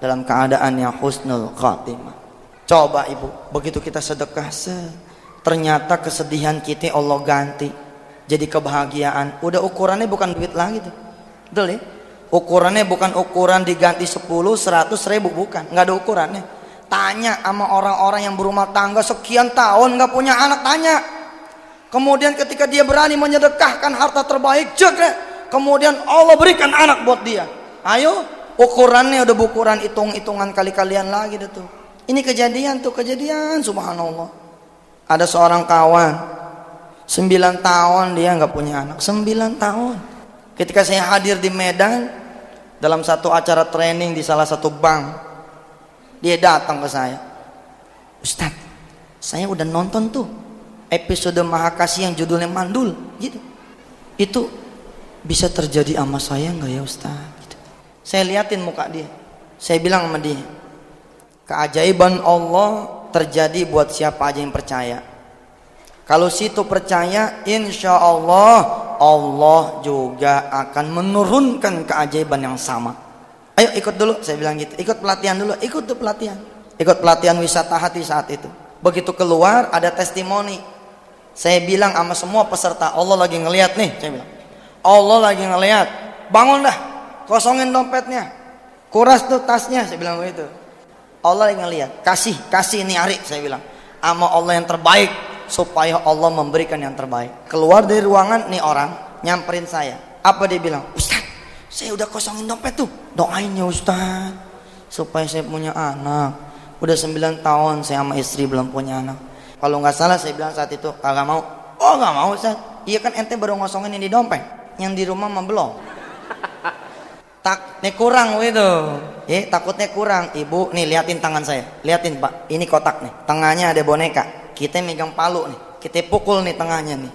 dalam keadaan yang husnul khatimah. Coba ibu, begitu kita sedekah se ternyata kesedihan kita Allah ganti jadi kebahagiaan. Udah ukurannya bukan duit lagi tuh. Betul ya? Ukurannya bukan ukuran diganti 10, 100 ribu bukan, nggak ada ukurannya. Tanya sama orang-orang yang berumah tangga sekian tahun nggak punya anak tanya. Kemudian ketika dia berani menyedekahkan harta terbaik, jaga. Kemudian Allah berikan anak buat dia. Ayo, ukurannya udah ukuran hitung-hitungan kali-kalian lagi deh tuh. Ini kejadian tuh kejadian, subhanallah. Ada seorang kawan, 9 tahun dia nggak punya anak, 9 tahun. Ketika saya hadir di Medan dalam satu acara training di salah satu bank, dia datang ke saya. Ustaz, saya udah nonton tuh episode Mahakasih yang judulnya Mandul, gitu. Itu bisa terjadi sama saya nggak ya Ustaz? Gitu. Saya liatin muka dia. Saya bilang sama dia, keajaiban Allah terjadi buat siapa aja yang percaya. Kalau situ percaya, insya Allah Allah juga akan menurunkan keajaiban yang sama. Ayo ikut dulu, saya bilang gitu. Ikut pelatihan dulu, ikut tuh pelatihan. Ikut pelatihan wisata hati saat itu. Begitu keluar ada testimoni. Saya bilang sama semua peserta, Allah lagi ngelihat nih, saya bilang. Allah lagi ngelihat. Bangun dah, kosongin dompetnya. Kuras tuh tasnya, saya bilang begitu. Allah lagi ngelihat, kasih, kasih ini Ari, saya bilang. Ama Allah yang terbaik, supaya Allah memberikan yang terbaik. Keluar dari ruangan nih orang nyamperin saya. Apa dia bilang? Ustaz, saya udah kosongin dompet tuh. Doain ya Ustaz supaya saya punya anak. Udah 9 tahun saya sama istri belum punya anak. Kalau nggak salah saya bilang saat itu kagak mau. Oh nggak mau Ustaz. Iya kan ente baru ngosongin ini dompet. Yang di rumah mah belum. Nih kurang gitu. Eh, takutnya kurang. Ibu, nih liatin tangan saya. Liatin Pak, ini kotak nih. Tengahnya ada boneka. Kita megang palu nih. Kita pukul nih tengahnya nih.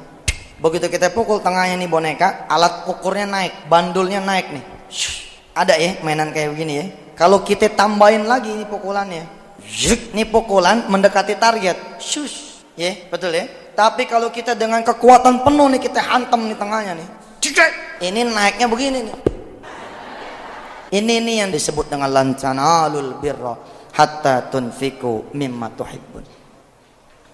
Begitu kita pukul tengahnya nih boneka alat ukurnya naik. Bandulnya naik nih. Ada ya mainan kayak begini ya. Kalau kita tambahin lagi nih pukulannya. Nih pukulan mendekati target. Shush ya betul ya. Tapi kalau kita dengan kekuatan penuh nih kita hantam nih tengahnya nih. Ini naiknya begini nih ini nih yang disebut dengan lancanalul birra hatta tunfiku mimma tuhibbun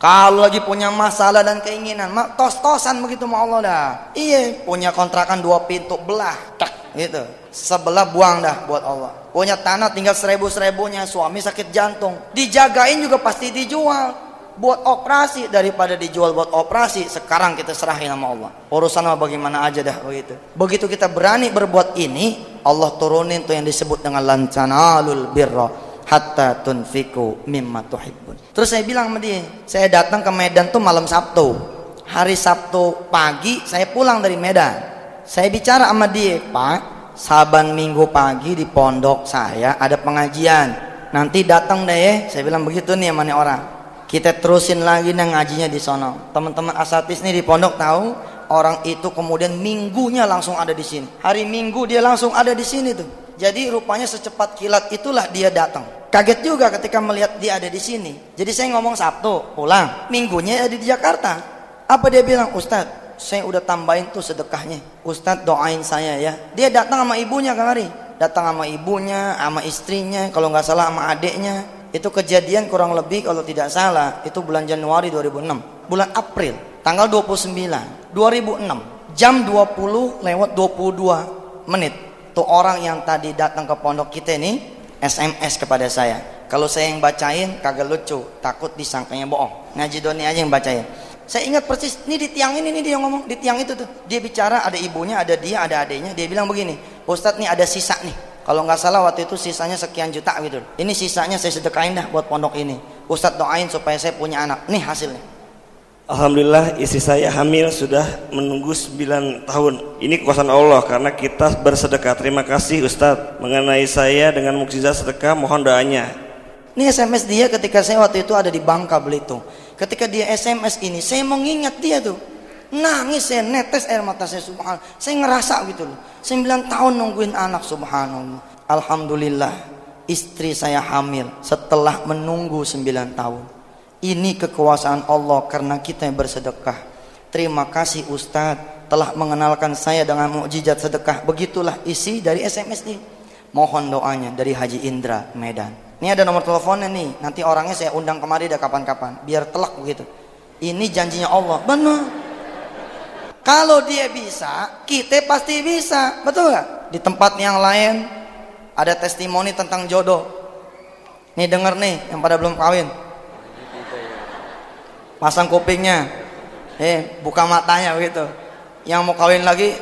kalau lagi punya masalah dan keinginan, mak tos-tosan begitu mau Allah dah. Iya, punya kontrakan dua pintu belah, tak gitu. Sebelah buang dah buat Allah. Punya tanah tinggal seribu seribunya, suami sakit jantung, dijagain juga pasti dijual buat operasi daripada dijual buat operasi sekarang kita serahin sama Allah urusan apa bagaimana aja dah begitu begitu kita berani berbuat ini Allah turunin tuh yang disebut dengan lancanalul birra hatta tunfiku mimma tuhibbun. Terus saya bilang sama dia, saya datang ke Medan tuh malam Sabtu. Hari Sabtu pagi saya pulang dari Medan. Saya bicara sama dia, Pak, saban minggu pagi di pondok saya ada pengajian. Nanti datang deh ya. Saya bilang begitu nih sama nih orang. Kita terusin lagi nih ngajinya di sono. Teman-teman asatis nih di pondok tahu orang itu kemudian minggunya langsung ada di sini. Hari Minggu dia langsung ada di sini tuh. Jadi rupanya secepat kilat itulah dia datang. Kaget juga ketika melihat dia ada di sini. Jadi saya ngomong Sabtu pulang, minggunya ada di Jakarta. Apa dia bilang, Ustadz, saya udah tambahin tuh sedekahnya. Ustadz doain saya ya. Dia datang sama ibunya kemari. Datang sama ibunya, sama istrinya, kalau nggak salah sama adiknya. Itu kejadian kurang lebih kalau tidak salah, itu bulan Januari 2006. Bulan April, tanggal 29, 2006. Jam 20 lewat 22 menit. Tuh orang yang tadi datang ke pondok kita ini SMS kepada saya. Kalau saya yang bacain kagak lucu, takut disangkanya bohong. Ngaji Doni aja yang bacain. Saya ingat persis, ini di tiang ini nih dia ngomong, di tiang itu tuh. Dia bicara, ada ibunya, ada dia, ada adiknya. Dia bilang begini, Ustadz nih ada sisa nih. Kalau nggak salah waktu itu sisanya sekian juta gitu. Ini sisanya saya sedekahin dah buat pondok ini. Ustadz doain supaya saya punya anak. Nih hasilnya. Alhamdulillah istri saya hamil sudah menunggu 9 tahun. Ini kuasa Allah karena kita bersedekah. Terima kasih Ustadz mengenai saya dengan mukjizat sedekah. Mohon doanya. Ini SMS dia ketika saya waktu itu ada di Bangka Belitung. Ketika dia SMS ini, saya mengingat dia tuh. Nangis saya netes air mata saya subhanallah. Saya ngerasa gitu loh. 9 tahun nungguin anak subhanallah. Alhamdulillah istri saya hamil setelah menunggu 9 tahun. Ini kekuasaan Allah karena kita yang bersedekah. Terima kasih Ustadz telah mengenalkan saya dengan mukjizat sedekah. Begitulah isi dari SMS ini. Mohon doanya dari Haji Indra Medan. Ini ada nomor teleponnya nih. Nanti orangnya saya undang kemari dah kapan-kapan. Biar telak begitu. Ini janjinya Allah. Benar. Kalau dia bisa, kita pasti bisa. Betul gak? Di tempat yang lain ada testimoni tentang jodoh. Nih denger nih yang pada belum kawin. Pasang kupingnya. Eh buka matanya begitu. Yang mau kawin lagi?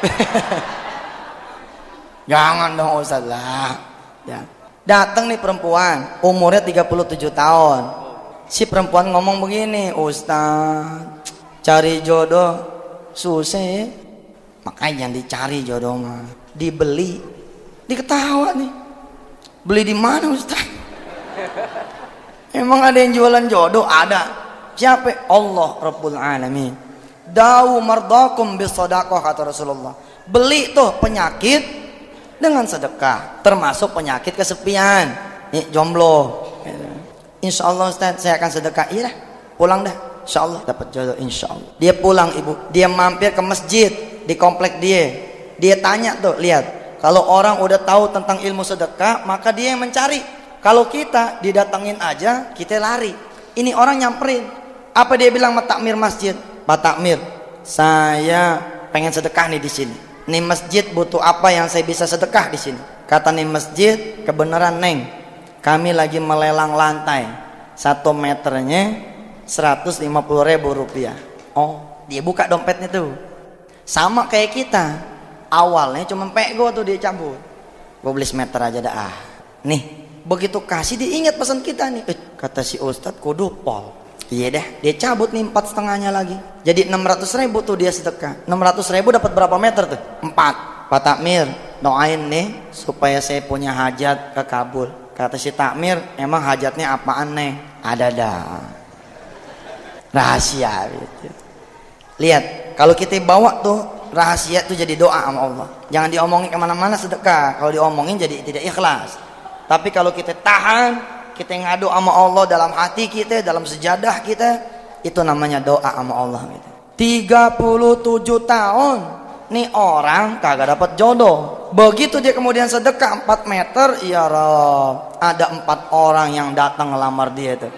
Jangan dong Ustaz lah. Ya. Datang nih perempuan umurnya 37 tahun. Si perempuan ngomong begini Ustaz cari jodoh susah ya. makanya dicari jodoh mah dibeli diketawa nih beli di mana Ustaz Emang ada yang jualan jodoh? Ada. Siapa? Allah Rabbul Alamin. Dawu mardakum bisodakoh kata Rasulullah. Beli tuh penyakit dengan sedekah. Termasuk penyakit kesepian. Nih jomblo. Insya Allah Ustaz saya akan sedekah. Iya. Pulang dah. Insya Allah dapat jodoh. Insya Allah. Dia pulang ibu. Dia mampir ke masjid di komplek dia. Dia tanya tuh lihat. Kalau orang udah tahu tentang ilmu sedekah maka dia yang mencari kalau kita didatengin aja, kita lari. Ini orang nyamperin. Apa dia bilang sama takmir masjid? Pak takmir, saya pengen sedekah nih di sini. Nih masjid butuh apa yang saya bisa sedekah di sini? Kata nih masjid, kebenaran neng. Kami lagi melelang lantai. Satu meternya 150 ribu rupiah. Oh, dia buka dompetnya tuh. Sama kayak kita. Awalnya cuma pego tuh dia cabut. Gue beli semeter aja dah. Ah. Nih, begitu kasih dia ingat pesan kita nih eh, kata si Ustadz kudu pol iya deh dia cabut nih empat setengahnya lagi jadi 600 ribu tuh dia sedekah 600 ribu dapat berapa meter tuh empat Pak Takmir doain nih supaya saya punya hajat ke Kabul kata si Takmir emang hajatnya apaan nih ada dah rahasia gitu lihat kalau kita bawa tuh rahasia tuh jadi doa sama Allah jangan diomongin ke mana-mana sedekah kalau diomongin jadi tidak ikhlas tapi kalau kita tahan, kita ngadu sama Allah dalam hati kita, dalam sejadah kita, itu namanya doa sama Allah gitu. 37 tahun nih orang kagak dapat jodoh. Begitu dia kemudian sedekah 4 meter, ya Rob, ada empat orang yang datang ngelamar dia itu.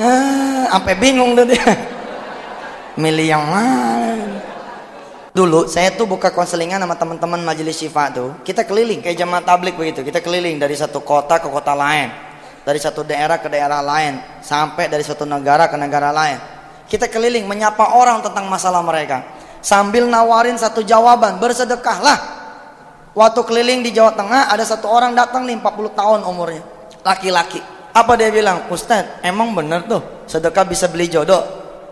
Ah, sampai bingung tuh dia. Milih yang mana? Dulu saya tuh buka konselingan sama teman-teman majelis syifa tuh. Kita keliling kayak jamaah tablik begitu. Kita keliling dari satu kota ke kota lain. Dari satu daerah ke daerah lain. Sampai dari satu negara ke negara lain. Kita keliling menyapa orang tentang masalah mereka. Sambil nawarin satu jawaban. Bersedekahlah. Waktu keliling di Jawa Tengah ada satu orang datang nih 40 tahun umurnya. Laki-laki. Apa dia bilang? Ustadz emang bener tuh sedekah bisa beli jodoh.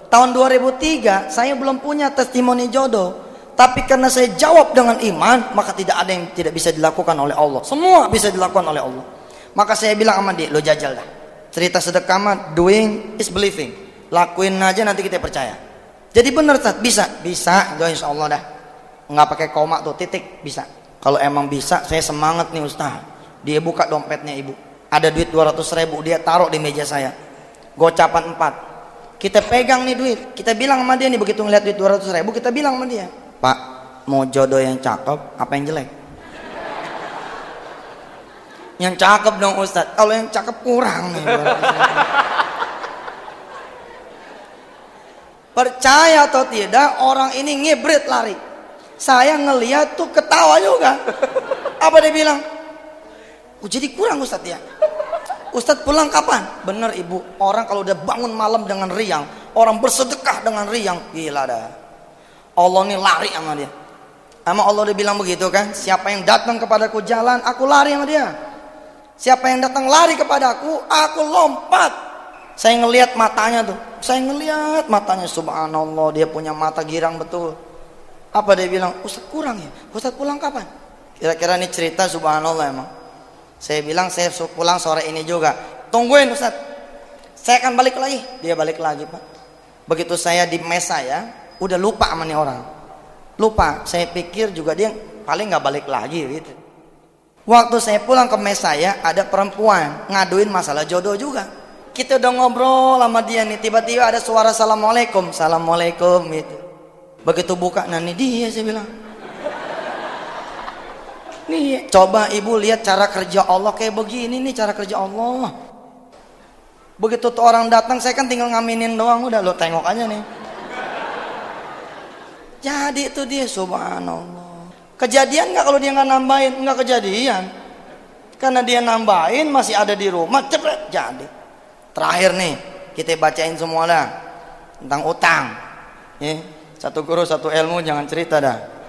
Tahun 2003 saya belum punya testimoni jodoh. Tapi karena saya jawab dengan iman, maka tidak ada yang tidak bisa dilakukan oleh Allah. Semua bisa dilakukan oleh Allah. Maka saya bilang sama dia, lo jajal dah. Cerita sedekah mah doing is believing. Lakuin aja nanti kita percaya. Jadi bener Ustaz, bisa, bisa, doa insya Allah dah. Nggak pakai koma tuh, titik, bisa. Kalau emang bisa, saya semangat nih Ustaz. Dia buka dompetnya ibu. Ada duit 200 ribu, dia taruh di meja saya. Gocapan 4. Kita pegang nih duit. Kita bilang sama dia nih, begitu ngeliat duit 200 ribu, kita bilang sama dia. Pak, mau jodoh yang cakep, apa yang jelek? Yang cakep dong Ustaz. Kalau yang cakep kurang nih. Percaya atau tidak, orang ini ngibrit lari. Saya ngeliat tuh ketawa juga. Apa dia bilang? Oh, jadi kurang Ustadz ya. Ustadz pulang kapan? Bener ibu, orang kalau udah bangun malam dengan riang, orang bersedekah dengan riang, gila dah. Allah ini lari sama dia. Sama Allah dia bilang begitu kan, siapa yang datang kepadaku jalan, aku lari sama dia. Siapa yang datang lari kepadaku, aku lompat. Saya ngelihat matanya tuh, saya ngelihat matanya subhanallah, dia punya mata girang betul. Apa dia bilang? Ustaz kurang ya? Ustaz pulang kapan? Kira-kira ini cerita subhanallah emang. Saya bilang saya pulang sore ini juga. Tungguin Ustaz. Saya akan balik lagi. Dia balik lagi Pak. Begitu saya di mes saya, udah lupa sama nih orang. Lupa. Saya pikir juga dia paling nggak balik lagi gitu. Waktu saya pulang ke mes saya, ada perempuan ngaduin masalah jodoh juga. Kita udah ngobrol sama dia nih, tiba-tiba ada suara assalamualaikum, assalamualaikum gitu. Begitu buka, nah ini dia saya bilang. Nih, coba ibu lihat cara kerja Allah kayak begini nih cara kerja Allah. Begitu tuh orang datang, saya kan tinggal ngaminin doang, udah lo tengok aja nih. Jadi itu dia subhanallah. Kejadian nggak kalau dia nggak nambahin? Nggak kejadian. Karena dia nambahin masih ada di rumah, cepet jadi. Terakhir nih, kita bacain semua lah tentang utang. Ya, satu guru satu ilmu jangan cerita dah.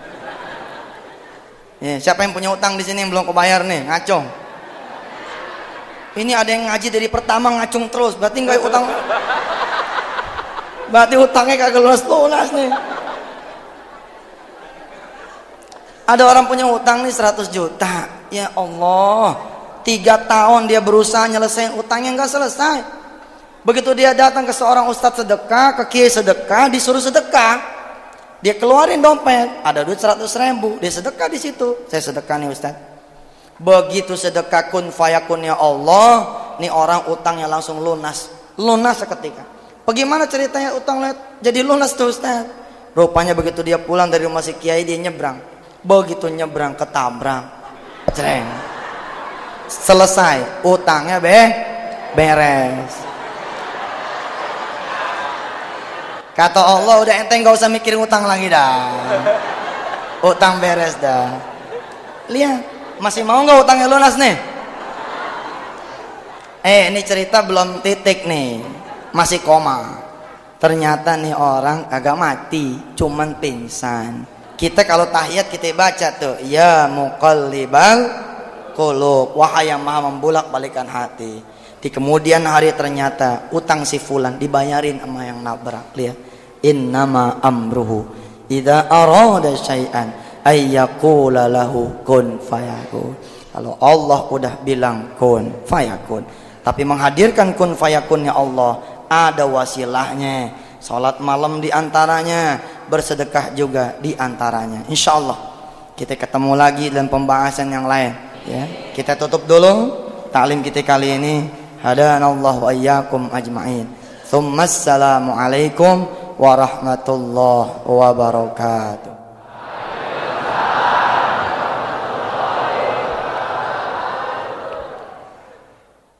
Ya, siapa yang punya utang di sini yang belum kebayar nih? Ngacung. Ini ada yang ngaji dari pertama ngacung terus, berarti nggak utang. Berarti utangnya kagak lunas lunas nih. Ada orang punya utang nih 100 juta. Ya Allah, tiga tahun dia berusaha nyelesain utangnya nggak selesai. Begitu dia datang ke seorang ustadz sedekah, ke kiai sedekah, disuruh sedekah. Dia keluarin dompet, ada duit 100 ribu, dia sedekah di situ. Saya sedekah nih ustadz. Begitu sedekah kun fayakunnya Allah, nih orang utangnya langsung lunas. Lunas seketika. Bagaimana ceritanya utang jadi lunas tuh ustadz? Rupanya begitu dia pulang dari rumah si kiai dia nyebrang. Begitu nyebrang ketabrak. Cereng. Selesai. Utangnya be beres. Kata Allah udah enteng gak usah mikirin utang lagi dah. Utang beres dah. Lihat, masih mau nggak utangnya lunas nih? Eh, ini cerita belum titik nih. Masih koma. Ternyata nih orang agak mati, cuman pingsan. Kita kalau tahiyat kita baca tuh, ya muqallibal qulub, wahai yang maha membulak balikan hati. Di kemudian hari ternyata utang si fulan dibayarin sama yang nabrak. Lihat. Innama amruhu idza arada syai'an ayyaqula lahu kun fayakun. Kalau Allah udah bilang kun fayakun. Tapi menghadirkan kun fayakunnya Allah ada wasilahnya. Salat malam di antaranya, bersedekah juga di antaranya. Insya Allah kita ketemu lagi dalam pembahasan yang lain. Ya, kita tutup dulu taklim kita kali ini. Hadanallahu wa iyyakum ajma'in. Tsumma assalamu warahmatullahi wabarakatuh.